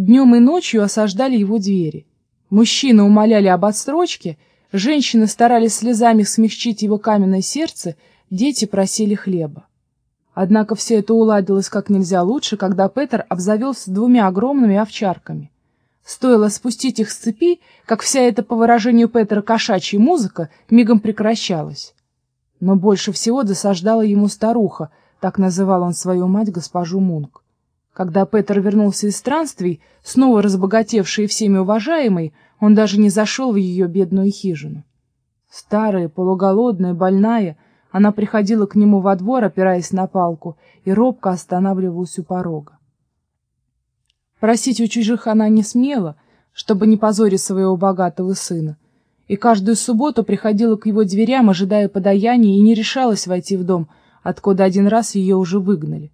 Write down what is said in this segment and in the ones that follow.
Днем и ночью осаждали его двери. Мужчины умоляли об отсрочке, женщины старались слезами смягчить его каменное сердце, дети просили хлеба. Однако все это уладилось как нельзя лучше, когда Петер обзавелся двумя огромными овчарками. Стоило спустить их с цепи, как вся эта, по выражению Петера, кошачья музыка мигом прекращалась. Но больше всего досаждала ему старуха, так называл он свою мать, госпожу Мунк. Когда Петер вернулся из странствий, снова разбогатевший и всеми уважаемый, он даже не зашел в ее бедную хижину. Старая, полуголодная, больная, она приходила к нему во двор, опираясь на палку, и робко останавливалась у порога. Просить у чужих она не смела, чтобы не позорить своего богатого сына, и каждую субботу приходила к его дверям, ожидая подаяния, и не решалась войти в дом, откуда один раз ее уже выгнали.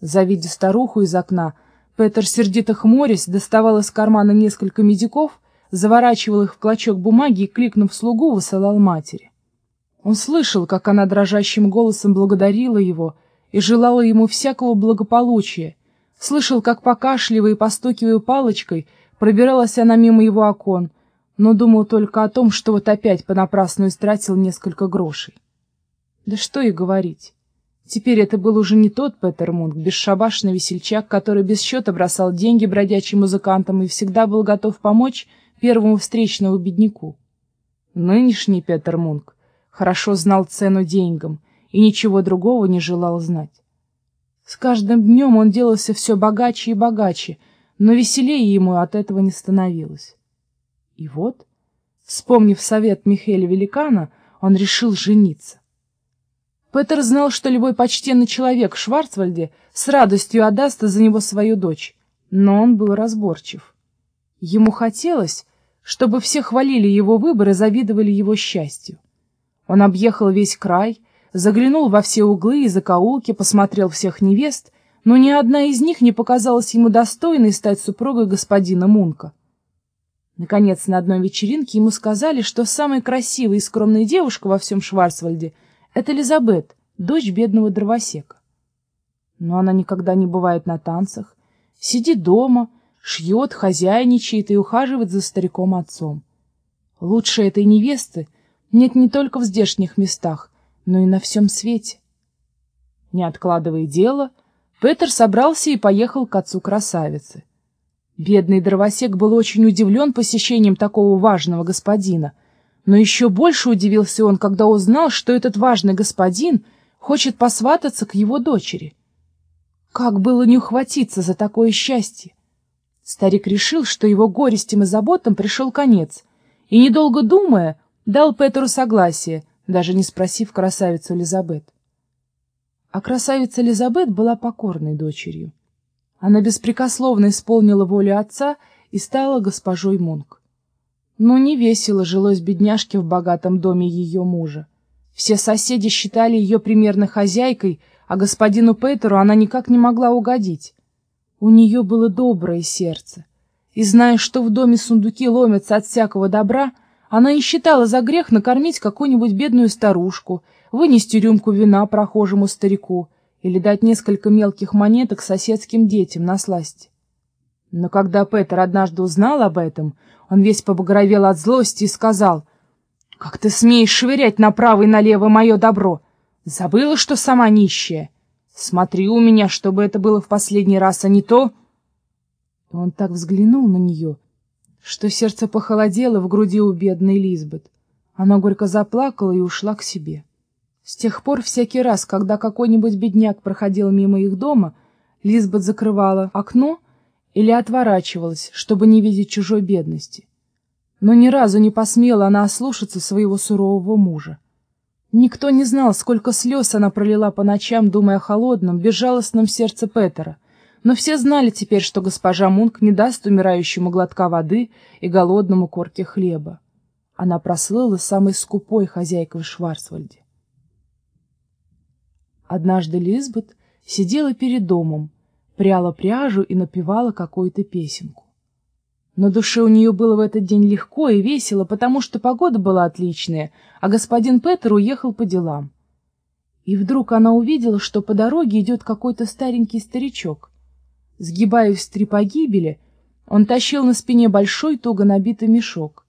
Завидя старуху из окна, Петер, сердито хмурясь, доставал из кармана несколько медиков, заворачивал их в клочок бумаги и, кликнув слугу, высылал матери. Он слышал, как она дрожащим голосом благодарила его и желала ему всякого благополучия, слышал, как, покашливая и постукивая палочкой, пробиралась она мимо его окон, но думал только о том, что вот опять понапрасну истратил несколько грошей. Да что и говорить. Теперь это был уже не тот Петер Мунк, бесшабашный весельчак, который без счета бросал деньги бродячим музыкантам и всегда был готов помочь первому встречному бедняку. Нынешний Петер Мунк хорошо знал цену деньгам и ничего другого не желал знать. С каждым днем он делался все богаче и богаче, но веселее ему от этого не становилось. И вот, вспомнив совет Михаила Великана, он решил жениться. Петер знал, что любой почтенный человек в Шварцвальде с радостью отдаст за него свою дочь, но он был разборчив. Ему хотелось, чтобы все хвалили его выбор и завидовали его счастью. Он объехал весь край, заглянул во все углы и закоулки, посмотрел всех невест, но ни одна из них не показалась ему достойной стать супругой господина Мунка. Наконец, на одной вечеринке ему сказали, что самая красивая и скромная девушка во всем Шварцвальде — это Элизабет, дочь бедного дровосека. Но она никогда не бывает на танцах, сидит дома, шьет, хозяйничает и ухаживает за стариком-отцом. Лучше этой невесты нет не только в здешних местах, но и на всем свете. Не откладывая дело, Петер собрался и поехал к отцу красавицы. Бедный дровосек был очень удивлен посещением такого важного господина — но еще больше удивился он, когда узнал, что этот важный господин хочет посвататься к его дочери. Как было не ухватиться за такое счастье? Старик решил, что его горестям и заботам пришел конец, и, недолго думая, дал Петру согласие, даже не спросив красавицу Элизабет. А красавица Элизабет была покорной дочерью. Она беспрекословно исполнила волю отца и стала госпожой Мунк. Но не весело жилось бедняжке в богатом доме ее мужа. Все соседи считали ее примерно хозяйкой, а господину Петеру она никак не могла угодить. У нее было доброе сердце, и, зная, что в доме сундуки ломятся от всякого добра, она не считала за грех накормить какую-нибудь бедную старушку, вынести рюмку вина прохожему старику или дать несколько мелких монеток соседским детям на сласть. Но когда Петер однажды узнал об этом, он весь побагровел от злости и сказал, «Как ты смеешь швырять направо и налево мое добро? Забыла, что сама нищая? Смотри у меня, чтобы это было в последний раз, а не то...» И он так взглянул на нее, что сердце похолодело в груди у бедной Лизбет. Она горько заплакала и ушла к себе. С тех пор всякий раз, когда какой-нибудь бедняк проходил мимо их дома, Лизбет закрывала окно или отворачивалась, чтобы не видеть чужой бедности. Но ни разу не посмела она ослушаться своего сурового мужа. Никто не знал, сколько слез она пролила по ночам, думая о холодном, безжалостном сердце Петера, но все знали теперь, что госпожа Мунк не даст умирающему глотка воды и голодному корке хлеба. Она прослыла самой скупой хозяйкой в Шварцвальде. Однажды Лизбет сидела перед домом, пряла пряжу и напевала какую-то песенку. На душе у нее было в этот день легко и весело, потому что погода была отличная, а господин Петер уехал по делам. И вдруг она увидела, что по дороге идет какой-то старенький старичок. Сгибаясь в три погибели, Он тащил на спине большой туго набитый мешок.